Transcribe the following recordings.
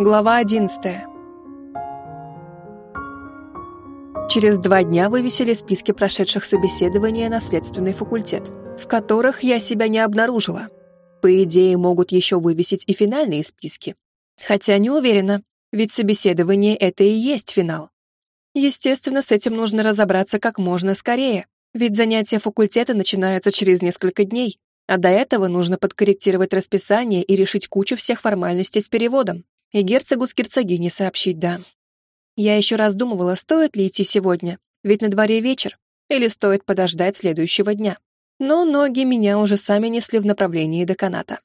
Глава 11. Через два дня вывесили списки прошедших собеседования на следственный факультет, в которых я себя не обнаружила. По идее, могут еще вывесить и финальные списки. Хотя не уверена, ведь собеседование — это и есть финал. Естественно, с этим нужно разобраться как можно скорее, ведь занятия факультета начинаются через несколько дней, а до этого нужно подкорректировать расписание и решить кучу всех формальностей с переводом. И герцогу с герцогиней сообщить «да». Я еще раздумывала, стоит ли идти сегодня, ведь на дворе вечер, или стоит подождать следующего дня. Но ноги меня уже сами несли в направлении деканата.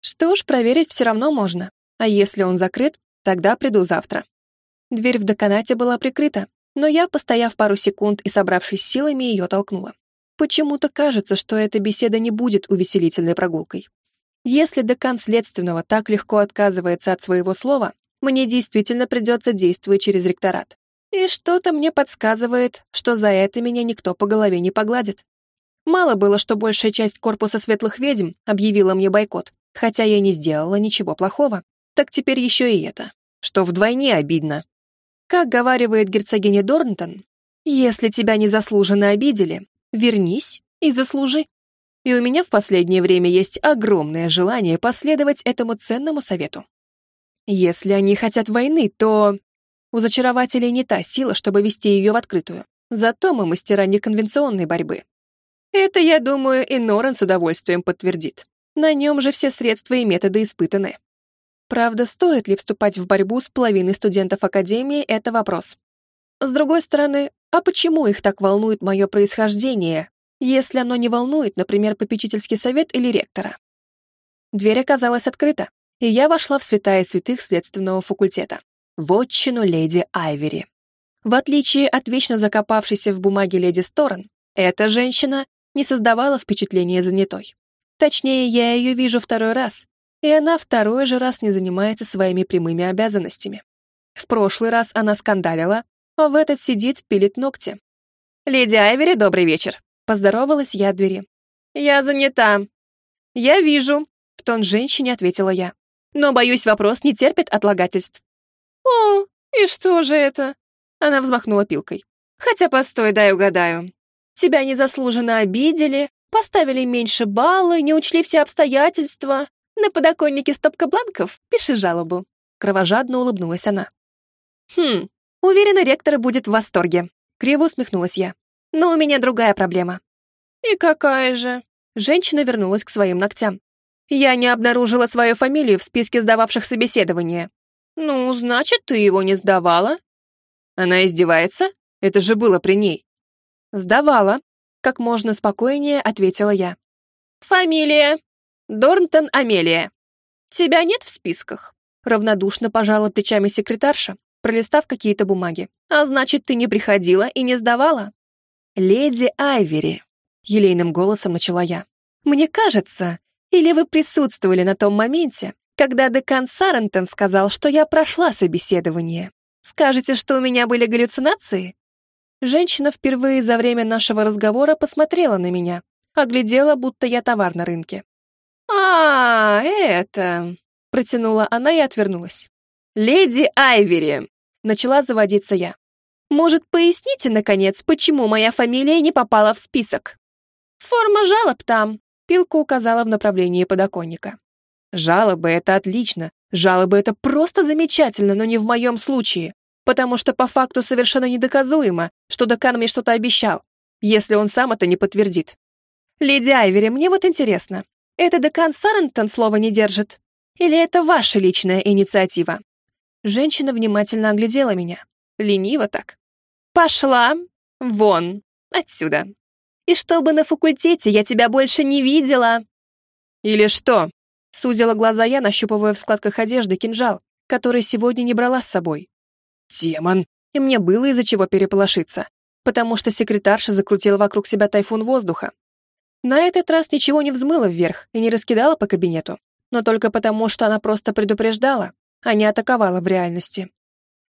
Что ж, проверить все равно можно, а если он закрыт, тогда приду завтра. Дверь в деканате была прикрыта, но я, постояв пару секунд и собравшись силами, ее толкнула. Почему-то кажется, что эта беседа не будет увеселительной прогулкой. Если декан следственного так легко отказывается от своего слова, мне действительно придется действовать через ректорат. И что-то мне подсказывает, что за это меня никто по голове не погладит. Мало было, что большая часть корпуса светлых ведьм объявила мне бойкот, хотя я не сделала ничего плохого. Так теперь еще и это, что вдвойне обидно. Как говаривает герцогиня Дорнтон, если тебя незаслуженно обидели, вернись и заслужи. И у меня в последнее время есть огромное желание последовать этому ценному совету. Если они хотят войны, то... У зачарователей не та сила, чтобы вести ее в открытую. Зато мы мастера неконвенционной борьбы. Это, я думаю, и Норан с удовольствием подтвердит. На нем же все средства и методы испытаны. Правда, стоит ли вступать в борьбу с половиной студентов Академии – это вопрос. С другой стороны, а почему их так волнует мое происхождение, если оно не волнует, например, попечительский совет или ректора. Дверь оказалась открыта, и я вошла в святая святых следственного факультета, в отчину леди Айвери. В отличие от вечно закопавшейся в бумаге леди Сторон, эта женщина не создавала впечатления занятой. Точнее, я ее вижу второй раз, и она второй же раз не занимается своими прямыми обязанностями. В прошлый раз она скандалила, а в этот сидит, пилит ногти. «Леди Айвери, добрый вечер!» Поздоровалась я двери. «Я занята». «Я вижу», — в тон женщине ответила я. «Но, боюсь, вопрос не терпит отлагательств». «О, и что же это?» Она взмахнула пилкой. «Хотя постой, дай угадаю. Тебя незаслуженно обидели, поставили меньше баллы, не учли все обстоятельства. На подоконнике стопка бланков, пиши жалобу». Кровожадно улыбнулась она. «Хм, уверена, ректор будет в восторге», — криво усмехнулась я. Но у меня другая проблема». «И какая же?» Женщина вернулась к своим ногтям. «Я не обнаружила свою фамилию в списке сдававших собеседование». «Ну, значит, ты его не сдавала?» «Она издевается? Это же было при ней». «Сдавала», — как можно спокойнее ответила я. «Фамилия?» «Дорнтон Амелия». «Тебя нет в списках?» Равнодушно пожала плечами секретарша, пролистав какие-то бумаги. «А значит, ты не приходила и не сдавала?» «Леди Айвери», — елейным голосом начала я. «Мне кажется, или вы присутствовали на том моменте, когда декан Сарентон сказал, что я прошла собеседование. Скажете, что у меня были галлюцинации?» Женщина впервые за время нашего разговора посмотрела на меня, оглядела, будто я товар на рынке. «А, это...» — протянула она и отвернулась. «Леди Айвери!» — начала заводиться я. Может, поясните, наконец, почему моя фамилия не попала в список? Форма жалоб там. Пилка указала в направлении подоконника. Жалобы — это отлично. Жалобы — это просто замечательно, но не в моем случае. Потому что по факту совершенно недоказуемо, что декан мне что-то обещал, если он сам это не подтвердит. Леди Айвери, мне вот интересно, это декан Сарентон слова не держит? Или это ваша личная инициатива? Женщина внимательно оглядела меня. Лениво так. Пошла вон отсюда. И чтобы на факультете я тебя больше не видела. Или что? Сузила глаза я, нащупывая в складках одежды кинжал, который сегодня не брала с собой. Демон. И мне было из-за чего переполошиться, потому что секретарша закрутила вокруг себя тайфун воздуха. На этот раз ничего не взмыло вверх и не раскидала по кабинету, но только потому, что она просто предупреждала, а не атаковала в реальности.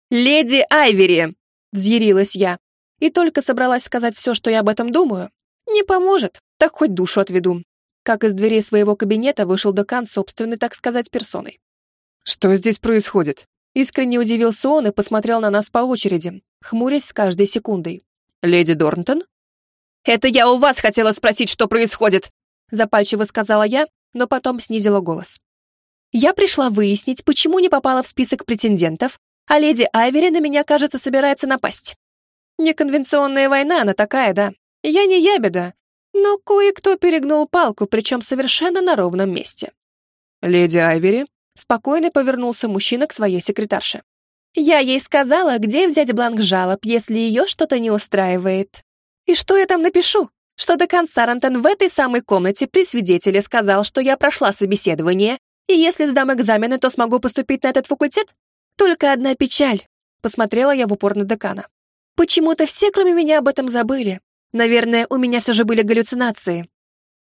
«Леди Айвери!» Взъярилась я. И только собралась сказать все, что я об этом думаю. Не поможет, так хоть душу отведу. Как из дверей своего кабинета вышел декан собственной, так сказать, персоной. «Что здесь происходит?» Искренне удивился он и посмотрел на нас по очереди, хмурясь с каждой секундой. «Леди Дорнтон?» «Это я у вас хотела спросить, что происходит!» Запальчиво сказала я, но потом снизила голос. «Я пришла выяснить, почему не попала в список претендентов, а леди Айвери на меня, кажется, собирается напасть. Неконвенционная война, она такая, да. Я не ябеда, но кое-кто перегнул палку, причем совершенно на ровном месте. «Леди Айвери», — спокойно повернулся мужчина к своей секретарше. «Я ей сказала, где взять бланк жалоб, если ее что-то не устраивает. И что я там напишу? Что декан Сарантон в этой самой комнате при свидетеле сказал, что я прошла собеседование, и если сдам экзамены, то смогу поступить на этот факультет? Только одна печаль», — посмотрела я в упор на декана. «Почему-то все, кроме меня, об этом забыли, Наверное, у меня все же были галлюцинации.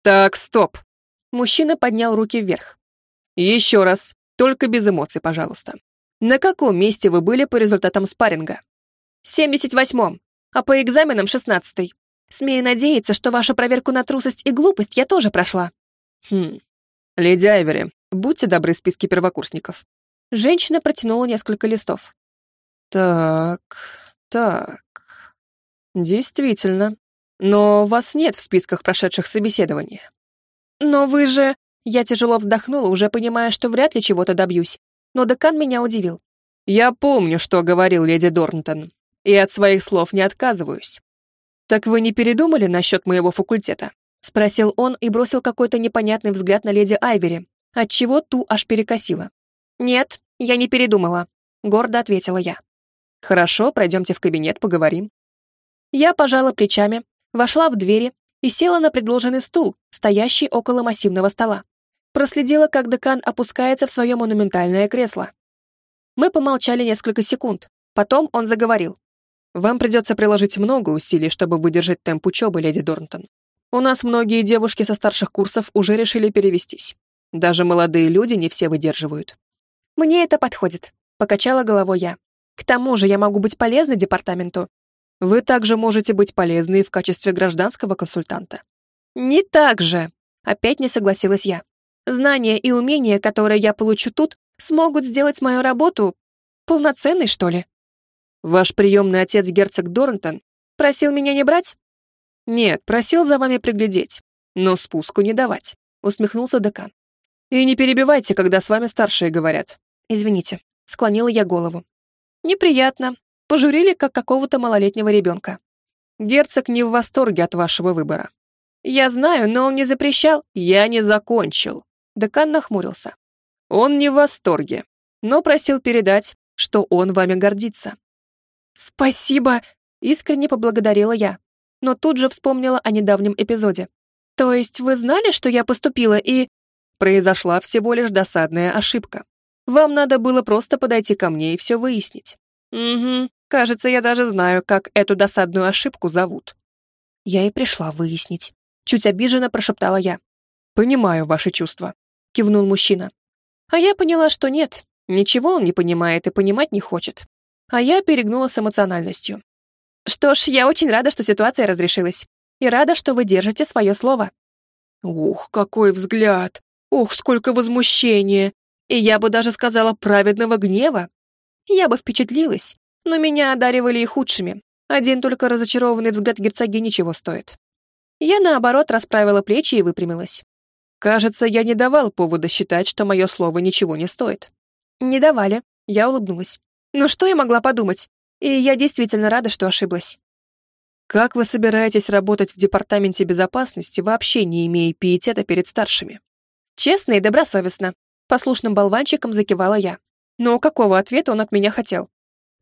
Так, стоп. Мужчина поднял руки вверх. Еще раз, только без эмоций, пожалуйста. На каком месте вы были по результатам спарринга? 78-м, а по экзаменам 16-й. Смею надеяться, что вашу проверку на трусость и глупость я тоже прошла. Хм. Леди Айвери, будьте добры списки первокурсников. Женщина протянула несколько листов. Так, так. Действительно, но вас нет в списках прошедших собеседования. Но вы же... Я тяжело вздохнула, уже понимая, что вряд ли чего-то добьюсь. Но декан меня удивил. Я помню, что говорил леди Дорнтон, и от своих слов не отказываюсь. Так вы не передумали насчет моего факультета? Спросил он и бросил какой-то непонятный взгляд на леди Айвери, отчего ту аж перекосила. «Нет, я не передумала», — гордо ответила я. «Хорошо, пройдемте в кабинет, поговорим». Я пожала плечами, вошла в двери и села на предложенный стул, стоящий около массивного стола. Проследила, как декан опускается в свое монументальное кресло. Мы помолчали несколько секунд. Потом он заговорил. «Вам придется приложить много усилий, чтобы выдержать темп учебы, леди Дорнтон. У нас многие девушки со старших курсов уже решили перевестись. Даже молодые люди не все выдерживают». «Мне это подходит», — покачала головой я. «К тому же я могу быть полезной департаменту, вы также можете быть полезны в качестве гражданского консультанта. Не так же, опять не согласилась я. Знания и умения, которые я получу тут, смогут сделать мою работу полноценной, что ли? Ваш приемный отец, герцог Дорнтон, просил меня не брать? Нет, просил за вами приглядеть, но спуску не давать, усмехнулся декан. И не перебивайте, когда с вами старшие говорят. Извините, склонила я голову. Неприятно, Пожурили, как какого-то малолетнего ребенка. Герцог не в восторге от вашего выбора. Я знаю, но он не запрещал. Я не закончил. Декан нахмурился. Он не в восторге, но просил передать, что он вами гордится. Спасибо, искренне поблагодарила я, но тут же вспомнила о недавнем эпизоде. То есть вы знали, что я поступила и... Произошла всего лишь досадная ошибка. Вам надо было просто подойти ко мне и все выяснить. Угу, кажется, я даже знаю, как эту досадную ошибку зовут. Я и пришла выяснить. Чуть обиженно прошептала я. Понимаю ваши чувства, кивнул мужчина. А я поняла, что нет, ничего он не понимает и понимать не хочет. А я перегнула с эмоциональностью. Что ж, я очень рада, что ситуация разрешилась. И рада, что вы держите свое слово. Ух, какой взгляд! Ух, сколько возмущения! И я бы даже сказала праведного гнева. Я бы впечатлилась, но меня одаривали и худшими. Один только разочарованный взгляд герцоги ничего стоит. Я, наоборот, расправила плечи и выпрямилась. Кажется, я не давал повода считать, что мое слово ничего не стоит. Не давали. Я улыбнулась. Ну что я могла подумать? И я действительно рада, что ошиблась. Как вы собираетесь работать в департаменте безопасности, вообще не имея пиетета перед старшими? Честно и добросовестно. Послушным болванчиком закивала я. Но какого ответа он от меня хотел?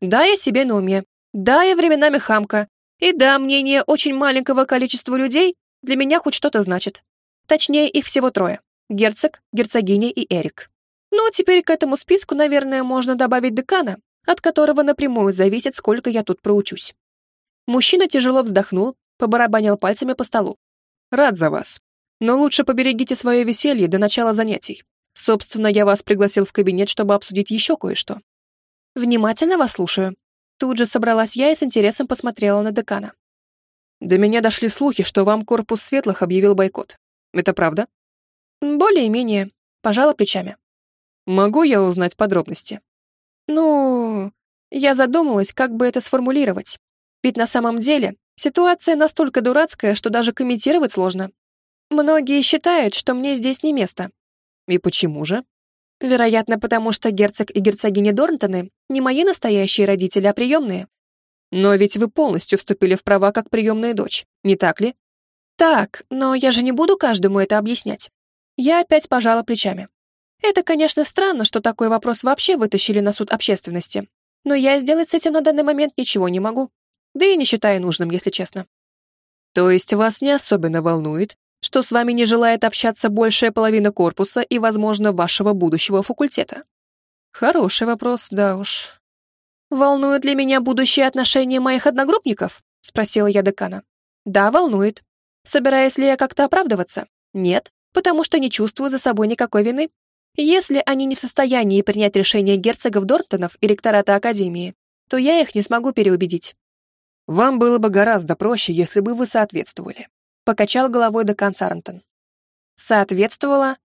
Да, я себе на уме. Да, я временами хамка. И да, мнение очень маленького количества людей для меня хоть что-то значит. Точнее, их всего трое. Герцог, герцогиня и Эрик. Ну, теперь к этому списку, наверное, можно добавить декана, от которого напрямую зависит, сколько я тут проучусь. Мужчина тяжело вздохнул, побарабанил пальцами по столу. Рад за вас. Но лучше поберегите свое веселье до начала занятий. Собственно, я вас пригласил в кабинет, чтобы обсудить еще кое-что. Внимательно вас слушаю. Тут же собралась я и с интересом посмотрела на декана. До меня дошли слухи, что вам корпус светлых объявил бойкот. Это правда? Более-менее. Пожала плечами. Могу я узнать подробности? Ну, я задумалась, как бы это сформулировать. Ведь на самом деле ситуация настолько дурацкая, что даже комментировать сложно. Многие считают, что мне здесь не место. И почему же? Вероятно, потому что герцог и герцогиня Дорнтоны не мои настоящие родители, а приемные. Но ведь вы полностью вступили в права как приемная дочь, не так ли? Так, но я же не буду каждому это объяснять. Я опять пожала плечами. Это, конечно, странно, что такой вопрос вообще вытащили на суд общественности, но я сделать с этим на данный момент ничего не могу. Да и не считаю нужным, если честно. То есть вас не особенно волнует, что с вами не желает общаться большая половина корпуса и, возможно, вашего будущего факультета? Хороший вопрос, да уж. Волнует ли меня будущее отношения моих одногруппников? Спросила я декана. Да, волнует. Собираюсь ли я как-то оправдываться? Нет, потому что не чувствую за собой никакой вины. Если они не в состоянии принять решение герцогов Дортонов и ректората Академии, то я их не смогу переубедить. Вам было бы гораздо проще, если бы вы соответствовали. Покачал головой декан Сарантон. Соответствовала?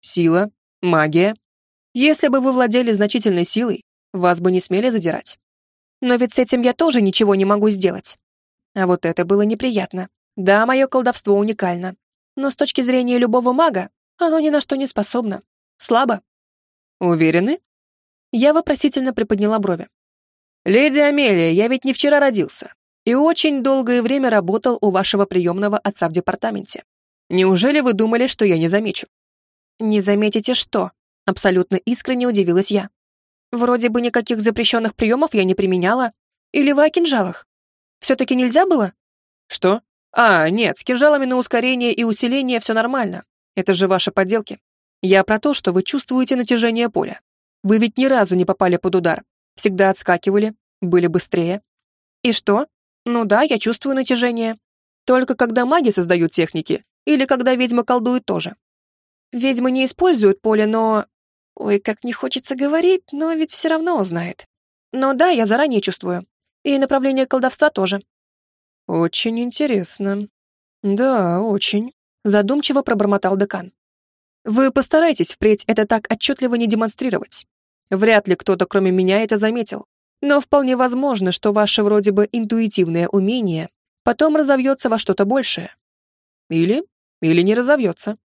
Сила, магия. Если бы вы владели значительной силой, вас бы не смели задирать. Но ведь с этим я тоже ничего не могу сделать. А вот это было неприятно. Да, мое колдовство уникально. Но с точки зрения любого мага, оно ни на что не способно. Слабо. Уверены? Я вопросительно приподняла брови. «Леди Амелия, я ведь не вчера родился и очень долгое время работал у вашего приемного отца в департаменте. Неужели вы думали, что я не замечу?» «Не заметите что?» Абсолютно искренне удивилась я. «Вроде бы никаких запрещенных приемов я не применяла. Или вы о кинжалах? Все-таки нельзя было?» «Что? А, нет, с кинжалами на ускорение и усиление все нормально. Это же ваши подделки. Я про то, что вы чувствуете натяжение поля. Вы ведь ни разу не попали под удар, Всегда отскакивали, были быстрее. И что? Ну да, я чувствую натяжение. Только когда маги создают техники, или когда ведьмы колдуют тоже. Ведьмы не используют поле, но... Ой, как не хочется говорить, но ведь все равно узнает. Но да, я заранее чувствую. И направление колдовства тоже. Очень интересно. Да, очень. Задумчиво пробормотал декан. Вы постарайтесь впредь это так отчетливо не демонстрировать. Вряд ли кто-то, кроме меня, это заметил. Но вполне возможно, что ваше вроде бы интуитивное умение потом разовьется во что-то большее. Или, или не разовьется.